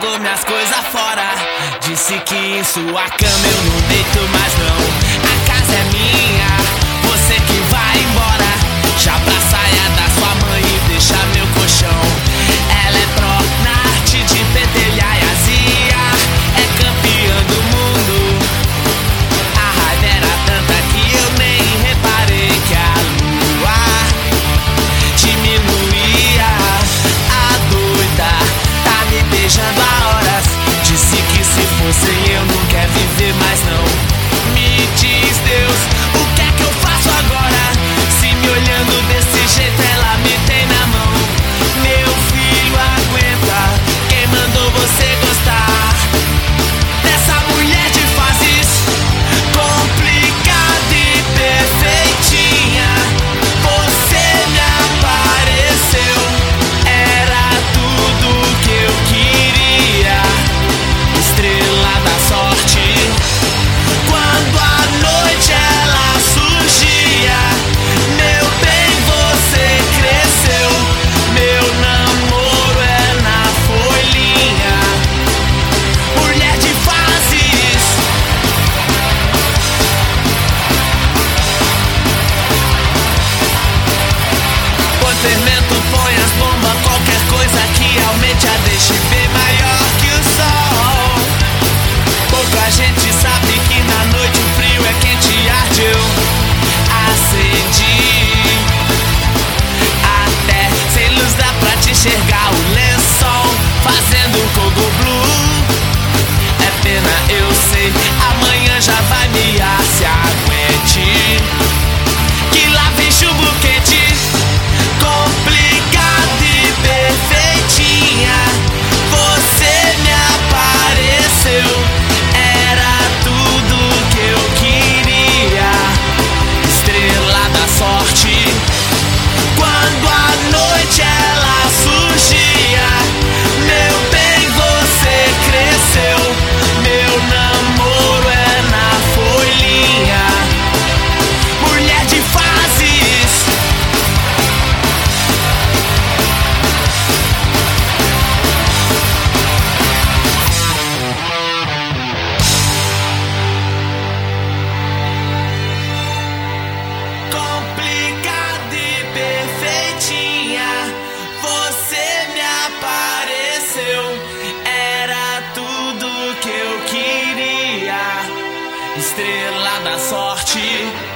jogou minhas coisas fora. Disse que em sua cama eu não deito mais não. A casa é minha. gente sabe que na noite o frio é quente e arde. Eu acendi até sem luz dá pra te enxergar o estrela da sorte.